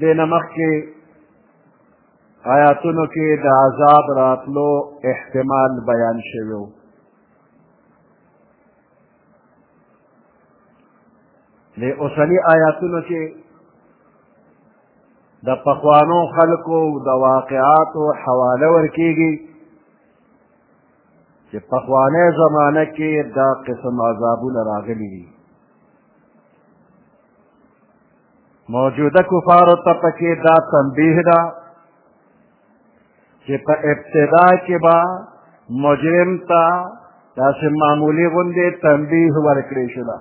دې نه مخکې آیاتونو کې د عذاب راتلو احتمال بیان شوی و د اوسني آیاتونو کې د پخوانو خلکو د واقعاتو حواله ورکیږي چې پخوانۍ زمانه کې دا قسم عذابونه راغلي دي موجوده کفارو ته پکې دا تنبیه ده چې په ابتدا کې به مجرم ته داسې معمولي غوندې تنبیه ورکړې شوله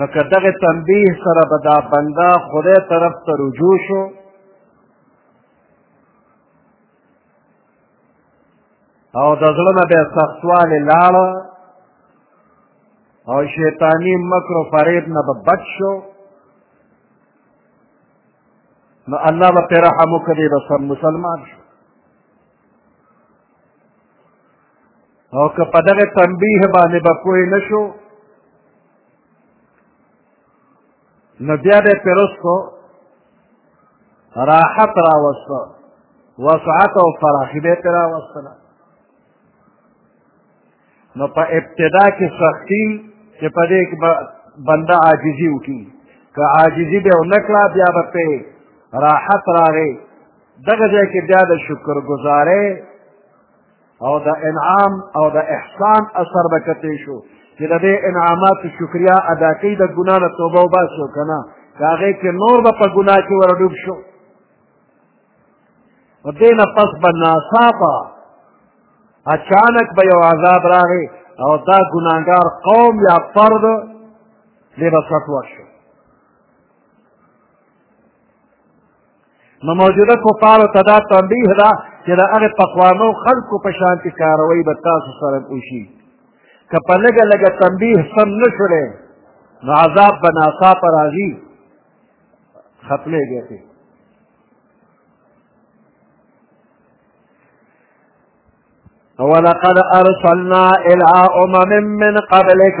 نو که دغه تنبیه سره به دا بنده خدای طرف ته رجوع شو او د زړه نه بیا سختوالی لاړه او شیطانی مکر و فریب نه به بچ شو نو الله به پرې رحم وکړي به سم مسلمان شو او که په دغه تنبیه باندې به پوه نه شو نو بیا به پرستو راحت راوسته وسعت او فراخي به پرې راوستله نو په ابتدا کې سختی چې په دې کې بنده عاجزي وکړي که عاجزي به ونه کړه بیا به پرې راحت راغی دغه ځای کې بیا د شکرګزارۍ او د انعام او د احسان اثر به کتې شو چې د دې انعاماتو شکریا ادا کوي د ګناه نه توبه وباسو که نه د هغې کې نور به په ګناه کې ورډوب شو نو دې نه پس به ناڅاپه اچانک به یو عذاب راغی او دا ګناهګار قوم یا فرد دې به سټ ورشو نو موجوده کفارو ته دا تنبیه ده چې د هغې پخوانو خلکو په شانتې کاروی به تاسو سره وشي که په لږه لږه تنبیه سم نه شولې نو عذاب به ناڅاپه راځي ختمېږي پرې ولقد أرسلنا إلى أمم من قبلك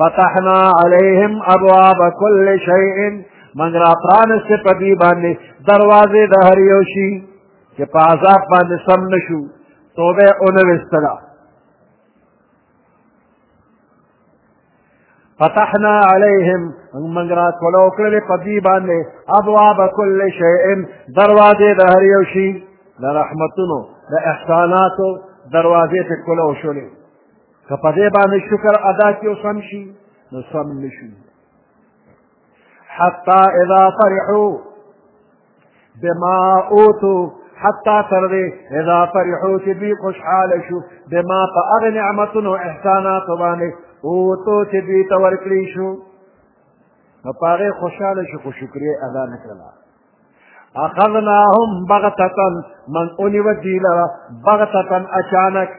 فتحنا عليهم ابواب كل شيء من را پرانست په دې باندې دروازې د هر یو شي چې په عذاب باندې سم نشو توبه اونه وستلا فتحنا عليهم من را کولو کړل په دې باندې ابواب كل شيء دروازې د هر یو شي د رحمتونو د احساناتو دروازې ته کولو شولې که په دې باندې شکر ادا کړي او سم شي نو سم نه شي حتی اذا فرحوا بما اوتو حتی تر دې اذا فرحوا چې دوی خوشحاله شو بما په هغه نعمتونو احساناتو باندې اوتو چې دوی ته ورکړی شو نو په هغې خوشحاله شو خو شکریه ادا نه کړله اخذناهم بغتة من اونیو دی لرا بغتة اچانک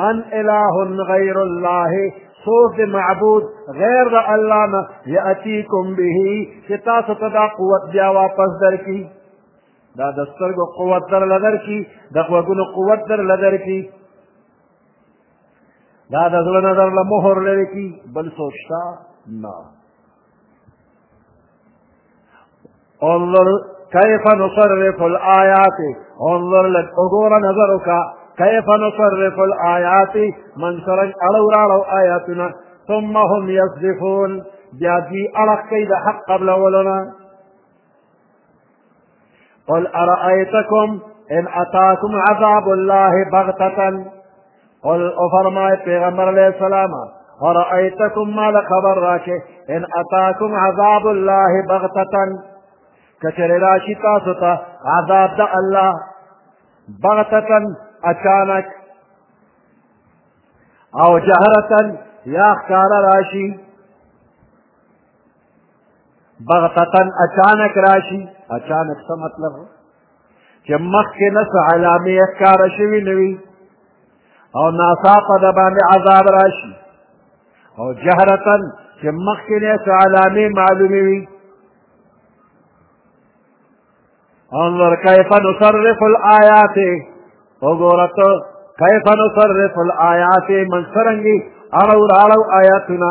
من اله غیر الله څوک د معبود غیر د الله نه یاتیکم به چې تاسو ته دا قوت بیا واپس درکړي دا د سترګو قوت درله درکړي د غوږونو قوت درله درکړي دا د زړه نه درله مهر لري کړي بل څوک شته نه انظر كيف نصرف الآيات انظر لك أدور نظرك كيف نصرف الآيات من سرج ألو رالو آياتنا ثم هم يصدفون بيادي ألق كيد حق قبل ولنا قل أرأيتكم إن أتاكم عذاب الله بغتة قل أفرماي پیغمبر علیہ السلام أرأيتكم ما لخبر راكي إن أتاكم عذاب الله بغتة كتر راشي تاسطة عذاب الله بغتة اچانک او جهرتن یا خکارا راشی بغتتا اچانک راشي اچانک څه مطلب چې مخکې نه څه علامې ښکاره شوي نه وي او ناڅاپه د باندې عذاب راشي او جهرتا چې مخکې نه څه علامې معلومې وي انظر کیف نصرف الآیات وګوره ته کیف نصرف الآیات من څرنګې اړو راړو آیاتونه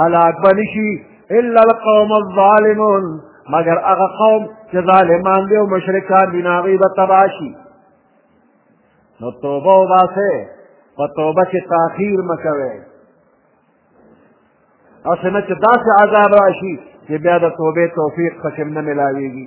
هلاک به نشي الا القوم الظالمون مگر هغه قوم چې ظالمان دي او مشرکان دي نو هغوی به تباه شي نو توبه وباسئ په توبه کې تاخیر مه کوئ هسې نه چې داسې عذاب راشي چې بیا د توبې توفیق پکې نه ملاویږي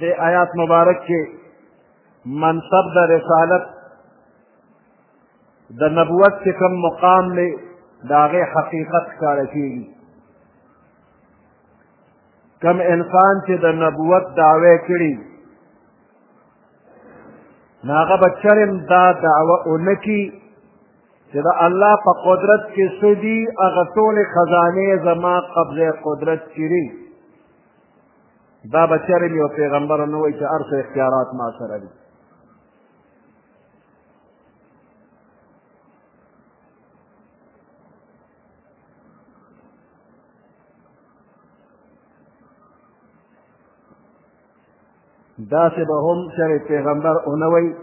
دې آیات مبارک کې منصب د رسالت د نبوت چې کوم مقام دی د هغې حقیقت ښکاره کېږي کم انسان چې د نبوت دعوی کړي نو هغه به چرم دا دعوه ونه کړي چې د الله په قدرت کې څه دي هغه ټولې خزانې زما قبضه قدرت کې دي دا به چېرې مې یو پیغمبر نه وایي چې هر څه اختیارات ما سره دي داسې به هم چېرې پیغمبر ونه وایي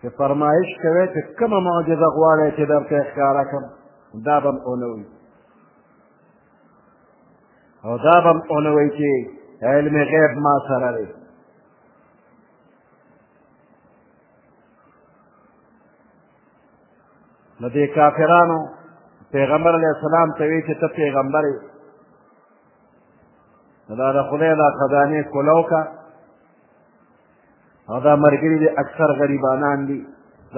چې فرمایش کوي چې کومه معجزه غواړی چې درته یې ښکاره کړم دا به هم ونه وي او دا به هم ونه وي چې علم غیب ما سره دی نو دې کافرانو پیغمبر علیه السلام ته وی چې ته پیغمبر یې نو دا د خدای دا خزانې کولو که او دا مرګري دي اکثر غریبانان دي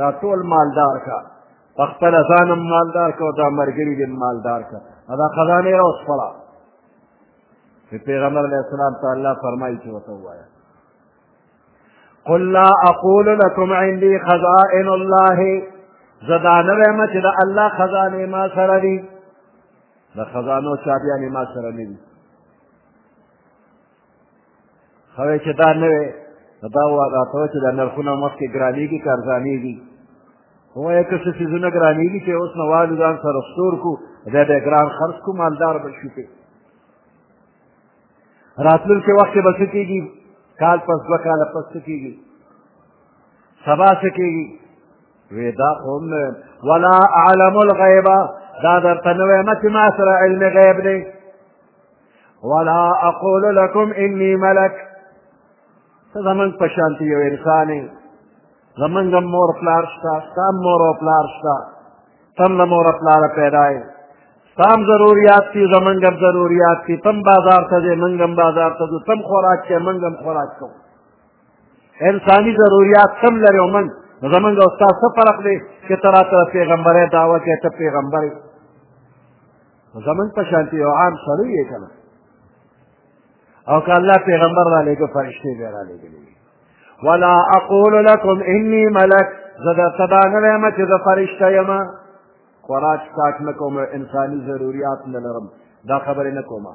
دا ټول مالدار کا په خپل ځان هم مالدار کا او دا مرګري دي مالدار کا دا خزانه یې راوسپړه پیغمبر علیه السلام ته الله فرمایي چې ورته ووایه قل لا اقول لكم عندي خزائن الله زدا نه وایم چې د الله خزانه ما سره دي د خزانو چابیانې ما سره نه دي هغه چې دا نه وي دا واقعا چې دا نرخونه مخکې ګرانېږي که ارزانېږي وایه که څه څیزونه ګرانېږي چې اوس نه والو ځان سره ستور کړو دا به ګران خرڅ کړو مالدار به شو پې راتلونکي وخت کې به څه کېږي کال پس دوه کاله پس څه کېږي سبا څه کېږي وی دا خو هم ولا اعلم الغیبه دا درته نه وایم چې ما سره علم غیب دی ولا اقول لكم اني ملک ته زمونږ په شانتې یو انسان یې زمونږ هم مور پلار شته ستا هم مور او پلار شته ته هم له موره پلاره پیدا یې ستا هم ضروریات دي زمونږ هم ضروریات دي ته هم بازار ته ځې مونږ هم بازار ته ځو ته هم خوراک کوې مونږ هم خوراک کوو انساني ضروریات ته هم لرې او مونږ نو زمونږ او ستا څه فرق دی چې ته راته پیغمبرۍ دعوه کوې ته پیغمبر یې نو زمونږ په شانتې یو عام سړی یې که نه او که الله پیغمبر رالیږه فرشتې بیا رالیږلې وي ولا اقول لکم انی ملک زه درته دا نه وایم چې زه فرشته یم خوراک څښاک نه کوم انساني ضروریات نه لرم دا خبرې نه کومه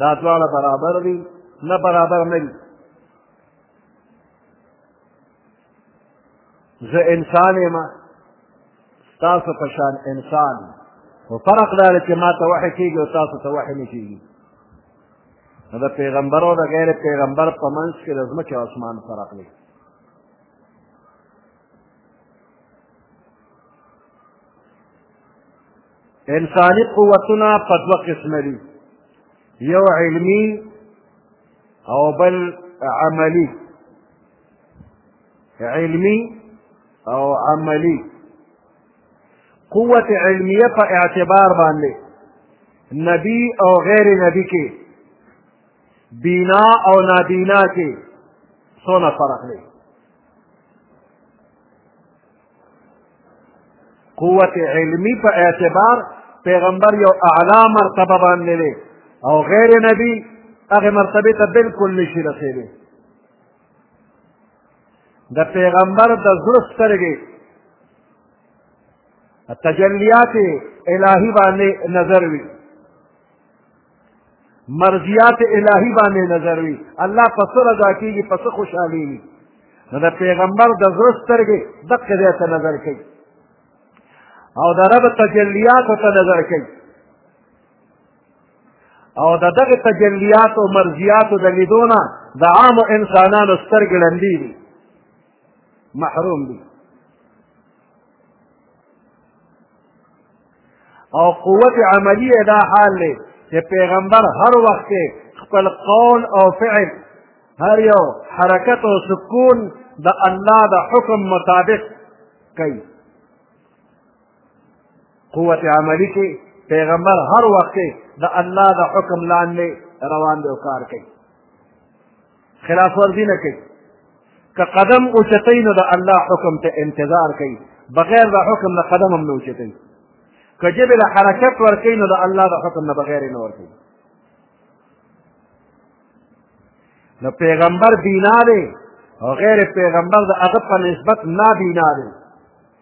دا دواړه برابر دي نه برابر نه دي زه انسان یم ستاسو په شان انسان خو فرق دا دی چې ما ته وحې کېږي او تاسو ته وحې نه کېږي نو د پیغمبر او د غیر پیغمبر په منځ کې د ځمکې او اسمان فرق دی انساني قوتونه په دوه قسمه دي یو علمي او بل عملي علمي او عملي قوت علمیه په اعتبار باندې نبی او غیر نبی کې بینا او نابینا کې څونه فرق دی قوت علمی په اعتبار پیغمبر یو اعلا مرتبه باندې دی او غیر نبی هغه مرتبه ته بالکل نشي رسېدی د پیغمبر د زړه سترګې تجلیات الهی باندې نظر وي مرضیات الهی باندې نظر وي الله په څه رضا کېږي په څه خوشحالېږي نو د پیغمبر د زړه سترګې دقې ځای ته نظر کوي او د رب تجلیاتو ته نظر کوي او د دغه تجلیات او مرضیات د لیدو نه د عامو انسانانو سترګې ړندې دي محروم دي او قوت عملی دا حال دی چې پیغمبر هر وخت خپل قول او فعل هر یو حرکت او سکون د الله د حکم مطابق کوي قوت عملی کې پیغمبر هر وخت د الله د حکم لاندې روان دی او کار کوي خلاف ورزي نه کوي که قدم اوچتوي نو د الله حکم ته انتظار کوي بغیر د حکم نه قدم هم نه اوچتوي که ژبې له حرکت ورکوي نو د الله د حکم نه بغیر یې نه ورکوي نو پیغمبر بینا دی او غیر پیغمبر د هغه په نسبت نابینا دی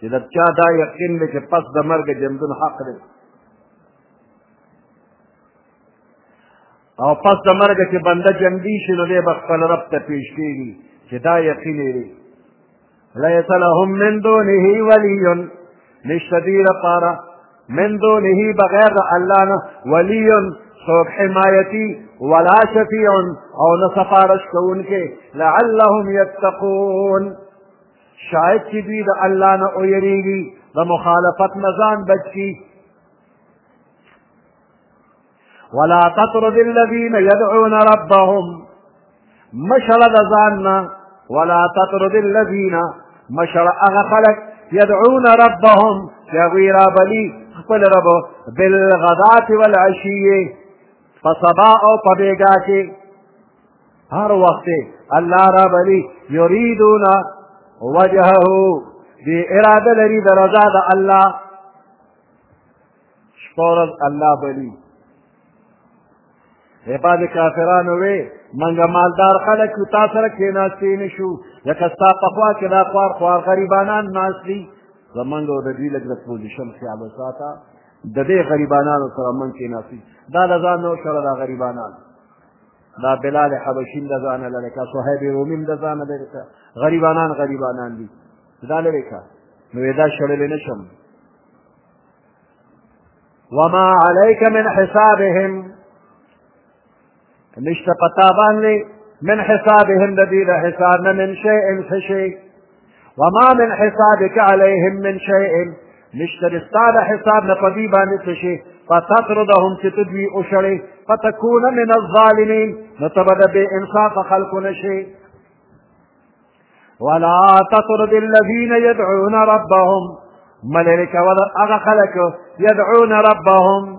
چې د چا دا یقین دی چې پس د مرګ ژوندون حق دی او پس د مرګ چې بنده ژوندی شي نو دی به خپل رب ته پیش کېږي چې دا یقین یې دی لیس لهم من دونه ولی نشته دوی لپاره من دونه بغیر د الله نه ولی څوک حمایتي ولا شفیع او نه سفارش کوونکی لعلهم یتقون شاید چې دوی د الله نه ویریږي د مخالفت نه ځان بچ شي ولا تطرد الذين يدعون ربهم مشل د ځان نه ولا تطرد الذين مشل هغه خلک يدعون ربهم چې هغوی رابلي خپل رب بالغداة والعشي په سبا او په بېګا کې هر وخت الله را بلی یریدون وجهه دی اراده لري د رضا د الله شپه ورځ الله بلی بعد کافرانو وی منګه مالدار خلک یو تا سره کېناستې نه شو لکه ستا په خوا کې دا خوار خوار غریبانان ناست دي زمونږ او د دوی لږ د پوزیشن خیال وساته د دې غریبانانو سره من کېناستي دا له ځان نه وشړه دا غریبانان دا بلال حبشي د ځانه لرې که صهیب رومي د ځانه لرې که غریبانان غریبانان دي دا لرې که نو یې دا شړلی نه شم وما عليك من حسابهم نشته پتا باندې من حسابهم د دې د حساب نه من شيء څه شي وما من حسابك عليهم من شيء نشته د حساب نه پدی باندې فشي فتطردهم چې تدوي او شړي فتكون من الظالمين نتبدا بانصاف خلق نشي ولا تطرد الذين يدعون ربهم ملك وذر خلك يدعون ربهم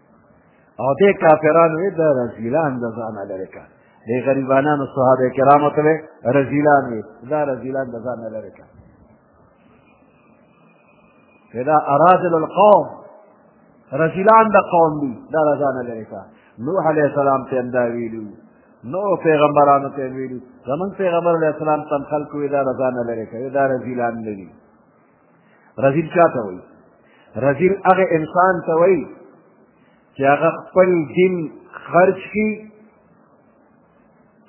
او دې کافرانو یې د رزیلان د ځانه لرې کړه دې غریبانانو صحابه کرامو ته به رزیلان وي دا رزیلان د ځانه لرې کړه دا ارادل القوم رزیلان د قوم دي دا د ځانه لرې کړه نوح علیه السلام ته همدا ویلي نو پیغمبرانو ته ویلي زمونږ پیغمبر علیه السلام تم خلکو یې دا د ځانه لرې کړه دا رزیلان نه دي رزیل چا ته وایي رزیل هغه انسان ته وایي چې هغه خپل دین خرج کړي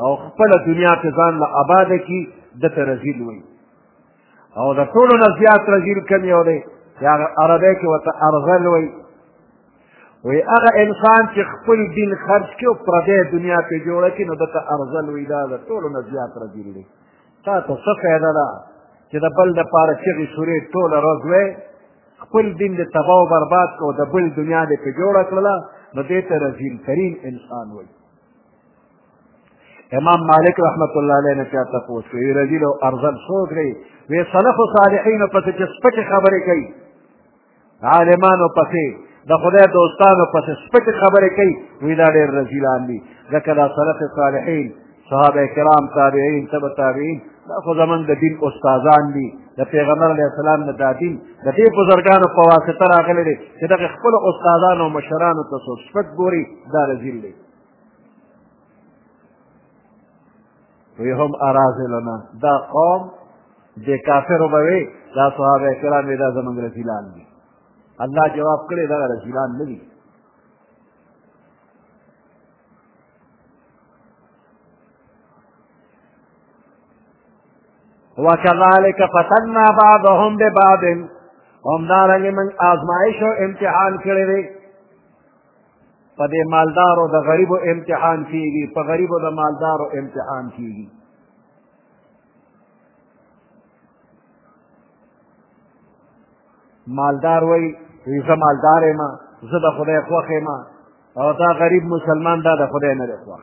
او خپل دنیا ته ځان له آباده کړي ده ته رزیل وایي او د ټولو نه زیات رزیل کوم یو دی چې هغه عربی کې ورته ارغل وایي وی هغه انسان چې خپل دین خرج کړي او پردی دنیا پرې جوړه کړي نو ده ته ارزل وایي دا د ټولو نه زیات رزیل دی تا ته څه فایده ده چې د بل دپاره چغې سورې ټوله ورځ وې خپل دین دې تباه او برباد کړو د بل دنیا دې پې جوړه کړله نو دې ته رزیل ترین انسان وایي امام مالک رحمت الله علیه نه چا تپوس کوي رزیل او ارزل څوک دی وې سلف صالحین پسې چې سپکې خبرې کوي عالمانو پسې د خدای دوستانو پسې سپکې خبرې کوي وی دا ډېر رزیلان دي ځکه دا سلف صالحین صحابه کرام تابعین تب تابعین دا خو زمونږ د دین استادان دي د پیغمبر علیه السلام نه دا دین د دې بزرګانو په واسطه راغلی دی چې دغه خپلو استادانو او مشرانو ته څوک سپک ګوري دا رزیل دی وی هم ارازلنا دا قوم د کافرو به وی دا صحابه کرام دا زمونږ رسولان دي الله جواب کړی دا رسولان نه دي وكذلك فتنا بعضهم ببعض هم دارنګ من آزمائش او امتحان کړی په دې مالدارو د غریبو امتحان کیږي په غریبو د مالدارو امتحان کیږي مالدار وای وی زه مالدار یم زه د خدای خوښ یم او دا غریب مسلمان دا د خدای نه دی خوښ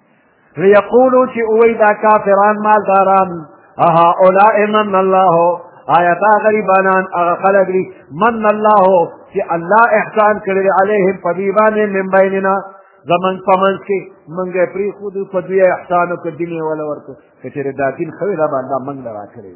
ليقولوا چې اوی دا کافران مالداران اها اولاء من الله آیا دا غریبانان هغه خلق دي من الله چې الله احسان کړی علیهم په دې باندې من بیننا زمن پمن کې منګه پری خود په دې احسان او کدینه ولا ورته کچره دا دین خو لا باندې منګ راکړي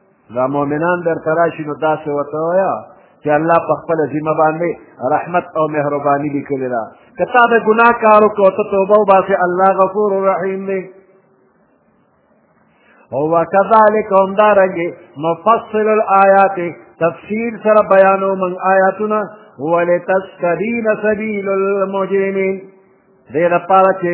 دا مؤمنان درته راشي نو داسې ورته وایه چې الله په خپله ذمه باندې رحمت او مهرباني لیکلې ده که تا د ګناه کار وکړو ته توبه وباسې الله غفور رحیم دی هو كذلك هم دارنګ مفصل الآيات تفسیر سره بیانو من آیاتنا ولتستبین سبیل المجرمین دې لپاره چې